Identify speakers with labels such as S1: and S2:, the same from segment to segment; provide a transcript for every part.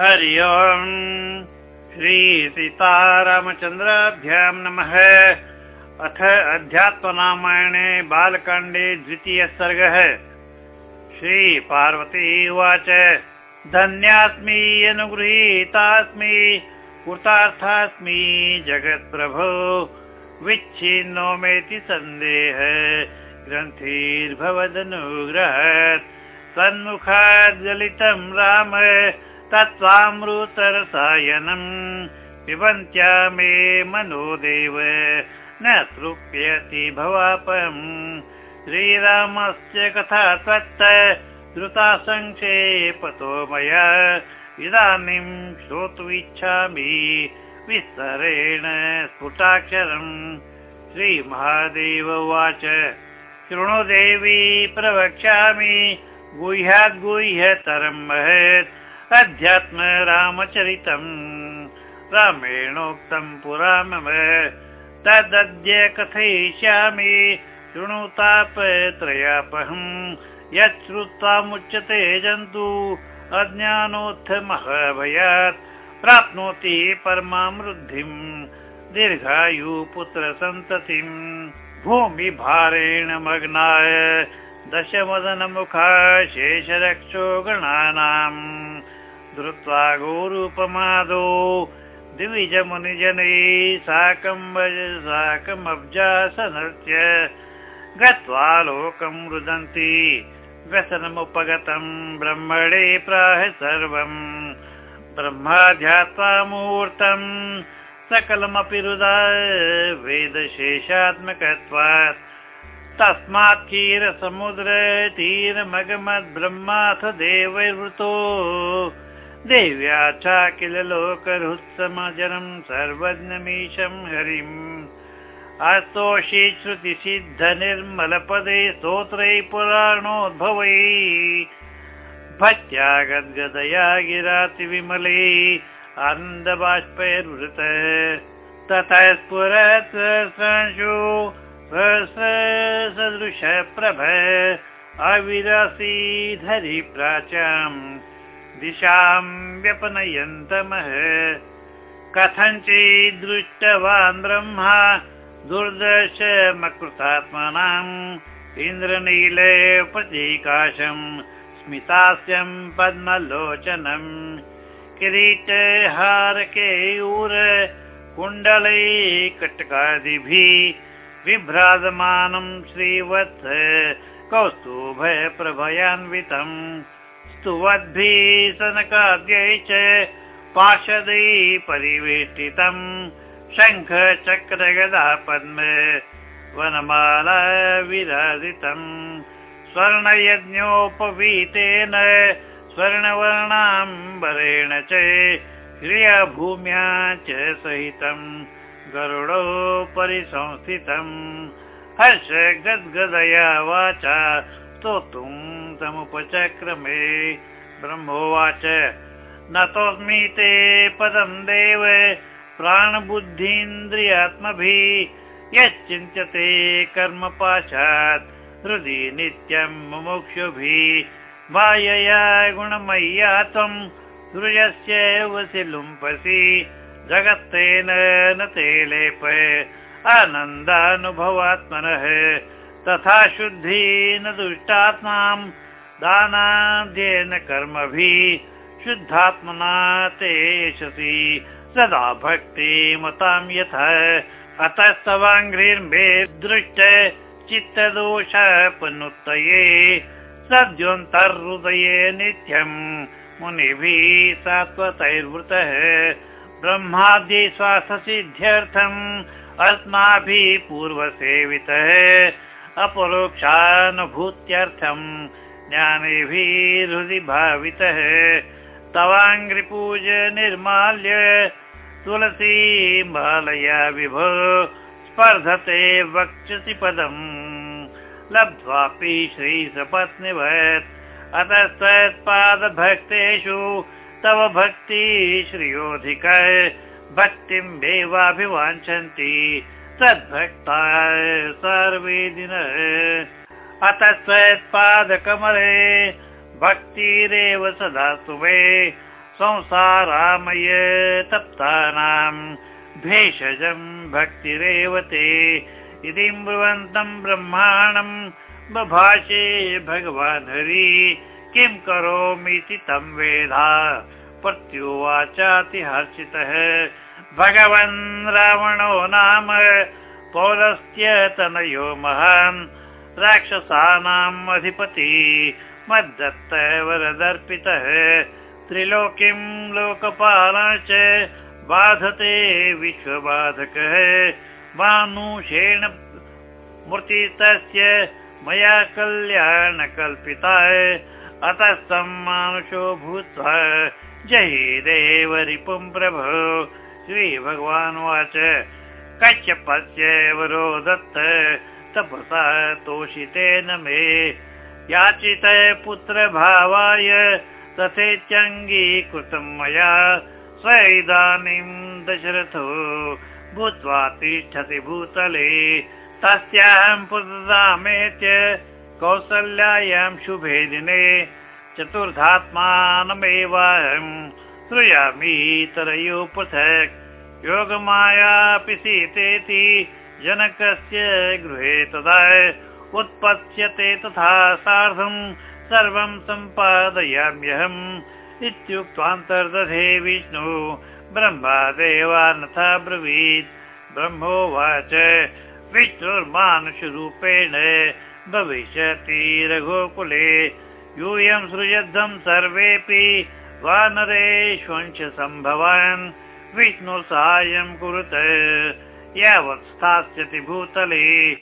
S1: हरि ओम्। श्रीसीतारामचन्द्राभ्यां नमः। अथ अध्यात्मरामायणे बालकाण्डे द्वितीयः सर्गः। श्रीपार्वती उवाच। धन्यास्मि अनुगृहीतास्मि कृतार्थास्मि जगत्प्रभो। विच्छिन्नोमेति सन्देह। ग्रन्थिर्भवदनुग्रहात्। सन्मुखात् गलितं राम तत्त्वामृतरसायनम् पिबन्त्या मे मनोदेव न तृप्यति भवापम् श्रीरामस्य कथा त्वत्त द्रुता सङ्क्षेपतो मया। इदानीं श्रोतुमिच्छामि विस्तरेण स्फुटाक्षरम् श्रीमहादेव उवाच शृणु देवी प्रवक्ष्यामि गुह्याद् गुह्यतरम् महत् अध्यात्म रामचरितम्। रामेणोक्तम् पुरा मम तदद्य कथयिष्यामि। शृणुतापत्रयापहम् यत् श्रुत्वामुच्यते जन्तु। अज्ञानोत्थ महाभयात् प्राप्नोति परमामृद्धिम्। दीर्घायु पुत्रसन्ततिम् भूमिभारेण मग्नाय। दशवदनमुखा शेषरक्षो गणानाम् धृत्वा गोरूपमादो। द्विजमुनिजनैः साकं साकमब्जासनस्य गत्वा लोकं रुदन्ति। व्यसनमुपगतं ब्रह्मणे प्राह सर्वम् ब्रह्मा ध्यात्वा मुहूर्तम् सकलमपि रुदा वेदशेषात्मकत्वात्। तस्मात् क्षीरसमुद्र तीरमगमद्ब्रह्माथ देवैर्वृतो देव्या च किल लोकरुत्समजरं सर्वज्ञमीशं हरिम्। अस्तोषि श्रुतिसिद्ध निर्मलपदे स्तोत्रै पुराणोद्भवै। भक्त्या गद्गदया गिराति विमले आनन्दबाष्पैर्वृत ततः स्फुरत् सहस्रंशु सहस्र प्रभ अविरसीधरि प्राच्याम् दिशां व्यपनयन्तमः कथञ्चिदृष्टवान् ब्रह्मा दुर्दशमकृतात्मनाम् इन्द्रनील प्रतीकाशम् स्मितास्यम् पद्मलोचनम् किरीटहारकेयूर कुण्डलै कटकादिभिः बिभ्राजमानं श्रीवत्स कौस्तुभप्रभयान्वितम् स्तुवद्भिः सनकाद्यै च पार्षदै परिवेष्टितम् शङ्ख चक्र गदा पद्म वनमाला विराजितम् स्वर्णयज्ञोपवीतेन स्वर्णवर्णाम्बरेण च क्रियाभूम्या च सहितम् गरुडोपरि संस्थितम् हर्ष गद्गदया वाचा स्तोतुम् समुपचक्रमे ब्रह्मोवाच। नतोऽस्मि ते पदम् देव प्राणबुद्धीन्द्रियात्मभिः। यच्चिन्त्यते कर्मपाशात् हृदि नित्यम् मुमुक्षुभिः। मायया गुणमय्या त्वम् दृजस्य लुम्पसि जगत्तेन न ते लेप आनन्दानुभवात्मनः तथा शुद्धि न दुष्टात्माम् दानाध्ययन कर्मभिः शुद्धात्मना ते यशसि सदा भक्तिमतां यथा। अतस्तवाङ्घ्रिर्मे दृष्ट चित्तदोषपनुत्तये सद्योऽन्तर्हृदये नित्यम् मुनिभिः सात्वतैर्वृतः ब्रह्मादि श्वाससिद्ध्यर्थम् अस्माभिः पूर्वसेवितः अपरोक्षानुभूत्यर्थम् ज्ञानेभिः हृदि भावितः तवाङ्घ्रिपूज निर्माल्य तुलसी मालया विभो स्पर्धते वक्षसि पदम्। लब्ध्वापि श्रीसपत्निवत्। अतस्तत्पादभक्तेषु तव भक्ति श्रियोऽधिक। भक्तिं देवाभिवाञ्छन्ति तद्भक्ता सर्वे दिन अतस्त्वत्पादकमले भक्तिरेव सदा सुमे संसारामय तप्तानां भेषजं भक्तिरेव ते। इति ब्रुवन्तं ब्रह्माणं बभाषे भगवान् हरि किं करोमीति तं वेधा प्रत्युवाचातिहर्षितः भगवन् रावणो नाम पौलस्य तनयो महान् राक्षसानाम् अधिपति मद्दत्त वरदर्पितः। त्रिलोकीं लोकपाल च बाधते विश्वबाधकः। मानुषेण मूर्तितस्य मया कल्याण कल्पिताय अतः मानुषो भूत्वा जहि देव रिपुं प्रभो श्रीभगवानुवाच। तपसा तोषितेन मे। याचित पुत्रभावाय तथेत्यङ्गीकृतं मया। स इदानीं दशरथो भूत्वा तिष्ठति भूतले। तस्याहं पुत्रदामेत्य कौसल्यायां शुभे दिने। चतुर्धात्मानमेवाहं श्रूयामि तरयो पृथक् योगमायापि सीतेति जनकस्य गृहे तदा उत्पत्स्यते तथा सार्धं सर्वं सम्पादयाम्यहम्। इत्युक्त्वान्तर्दधे विष्णु ब्रह्मादेवानथा ब्रवीत्। ब्रह्मोवाच विष्णुर्मानुषरूपेण भविष्यति रघुकुले। यूयं सृजद्धं सर्वेऽपि वानरेष्वंशसम्भवान् विष्णु साहाय्यं कुरुत यावत् स्थास्यति भूतले।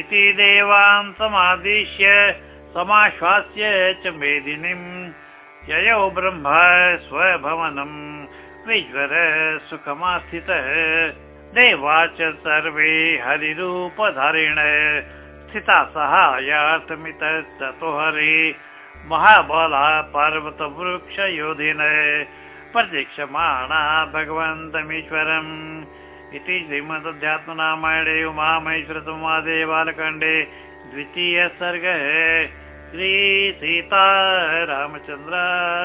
S1: इति देवान् समादिश्य समाश्वास्य च मेदिनीम्। ययौ ब्रह्म स्वभवनम् विज्वर सुखमास्थितः। देवा च सर्वे हरिरूपधारिण स्थिता सहायार्थमितस्ततो हरि महाबला पर्वतवृक्षयोधिन प्रतीक्षमाणा भगवन्तमीश्वरम्। इति श्रीमदध्यात्मरामायणे उमामहेश्वर संवादे बालकाण्डे द्वितीय सर्गः श्रीसीता रामचन्द्रार्पणमस्तु